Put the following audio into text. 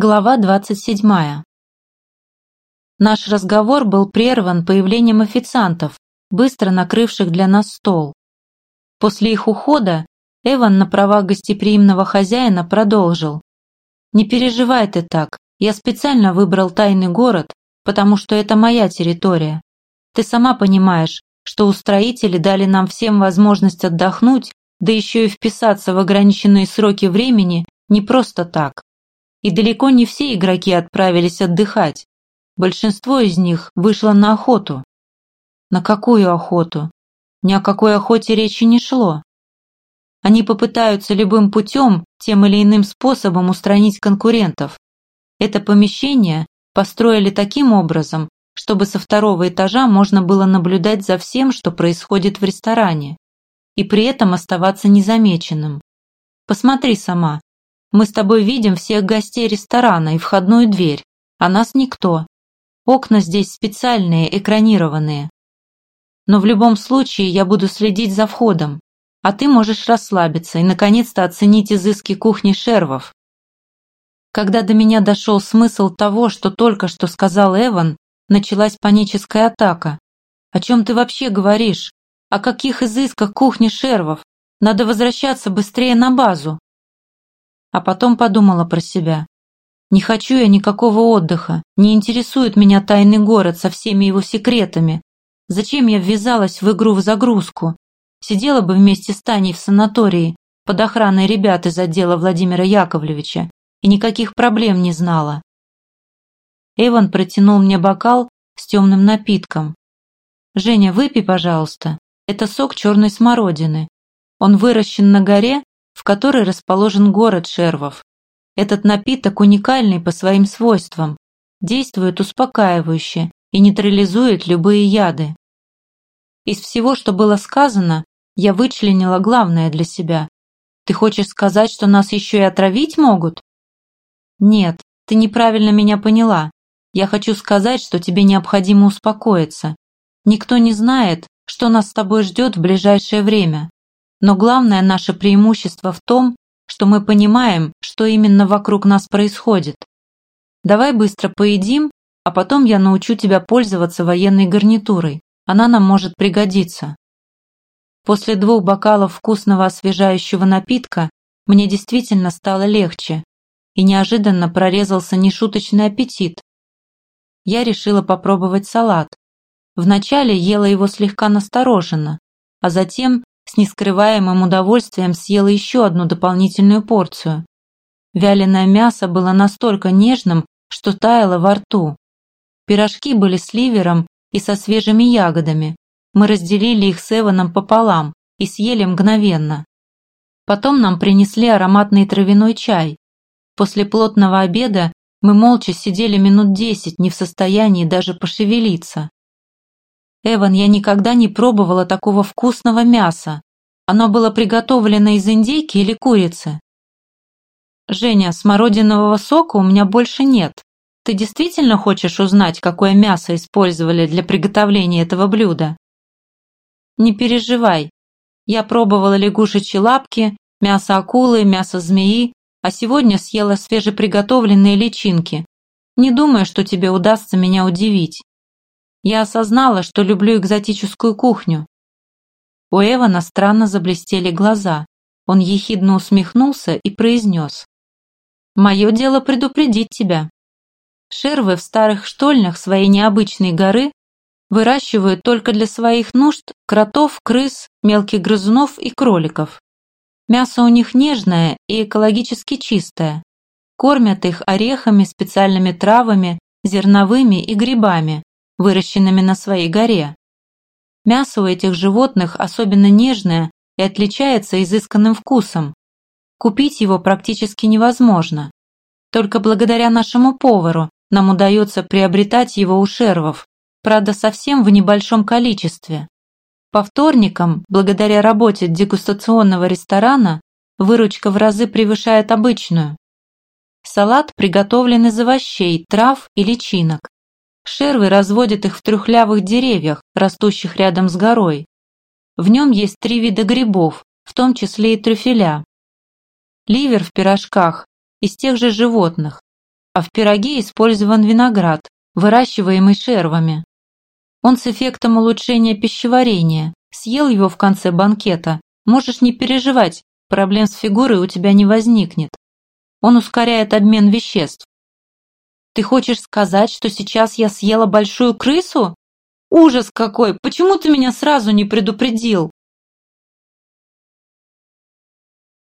Глава 27. Наш разговор был прерван появлением официантов, быстро накрывших для нас стол. После их ухода Эван на правах гостеприимного хозяина продолжил. «Не переживай ты так, я специально выбрал тайный город, потому что это моя территория. Ты сама понимаешь, что устроители дали нам всем возможность отдохнуть, да еще и вписаться в ограниченные сроки времени не просто так. И далеко не все игроки отправились отдыхать. Большинство из них вышло на охоту. На какую охоту? Ни о какой охоте речи не шло. Они попытаются любым путем, тем или иным способом устранить конкурентов. Это помещение построили таким образом, чтобы со второго этажа можно было наблюдать за всем, что происходит в ресторане, и при этом оставаться незамеченным. Посмотри сама, мы с тобой видим всех гостей ресторана и входную дверь, а нас никто. Окна здесь специальные, экранированные. Но в любом случае я буду следить за входом, а ты можешь расслабиться и наконец-то оценить изыски кухни шервов. Когда до меня дошел смысл того, что только что сказал Эван, началась паническая атака. О чем ты вообще говоришь? О каких изысках кухни шервов? Надо возвращаться быстрее на базу а потом подумала про себя. Не хочу я никакого отдыха, не интересует меня тайный город со всеми его секретами. Зачем я ввязалась в игру в загрузку? Сидела бы вместе с Таней в санатории, под охраной ребят из отдела Владимира Яковлевича, и никаких проблем не знала. Эван протянул мне бокал с темным напитком. «Женя, выпей, пожалуйста. Это сок черной смородины. Он выращен на горе в которой расположен город Шервов. Этот напиток уникальный по своим свойствам, действует успокаивающе и нейтрализует любые яды. Из всего, что было сказано, я вычленила главное для себя. Ты хочешь сказать, что нас еще и отравить могут? Нет, ты неправильно меня поняла. Я хочу сказать, что тебе необходимо успокоиться. Никто не знает, что нас с тобой ждет в ближайшее время. Но главное наше преимущество в том, что мы понимаем, что именно вокруг нас происходит. Давай быстро поедим, а потом я научу тебя пользоваться военной гарнитурой. Она нам может пригодиться. После двух бокалов вкусного освежающего напитка мне действительно стало легче, и неожиданно прорезался нешуточный аппетит. Я решила попробовать салат. Вначале ела его слегка настороженно, а затем с нескрываемым удовольствием съела еще одну дополнительную порцию. Вяленое мясо было настолько нежным, что таяло во рту. Пирожки были с ливером и со свежими ягодами. Мы разделили их с Эваном пополам и съели мгновенно. Потом нам принесли ароматный травяной чай. После плотного обеда мы молча сидели минут десять, не в состоянии даже пошевелиться. Эван, я никогда не пробовала такого вкусного мяса. Оно было приготовлено из индейки или курицы? Женя, смородинового сока у меня больше нет. Ты действительно хочешь узнать, какое мясо использовали для приготовления этого блюда? Не переживай. Я пробовала лягушечьи лапки, мясо акулы, мясо змеи, а сегодня съела свежеприготовленные личинки. Не думаю, что тебе удастся меня удивить. Я осознала, что люблю экзотическую кухню. У Эвана странно заблестели глаза. Он ехидно усмехнулся и произнес. «Мое дело предупредить тебя. Шервы в старых штольнях своей необычной горы выращивают только для своих нужд кротов, крыс, мелких грызунов и кроликов. Мясо у них нежное и экологически чистое. Кормят их орехами, специальными травами, зерновыми и грибами, выращенными на своей горе. Мясо у этих животных особенно нежное и отличается изысканным вкусом. Купить его практически невозможно. Только благодаря нашему повару нам удается приобретать его у шервов, правда совсем в небольшом количестве. По вторникам, благодаря работе дегустационного ресторана, выручка в разы превышает обычную. Салат приготовлен из овощей, трав и личинок. Шервы разводят их в трюхлявых деревьях, растущих рядом с горой. В нем есть три вида грибов, в том числе и трюфеля. Ливер в пирожках из тех же животных, а в пироге использован виноград, выращиваемый шервами. Он с эффектом улучшения пищеварения. Съел его в конце банкета. Можешь не переживать, проблем с фигурой у тебя не возникнет. Он ускоряет обмен веществ. Ты хочешь сказать, что сейчас я съела большую крысу? Ужас какой! Почему ты меня сразу не предупредил?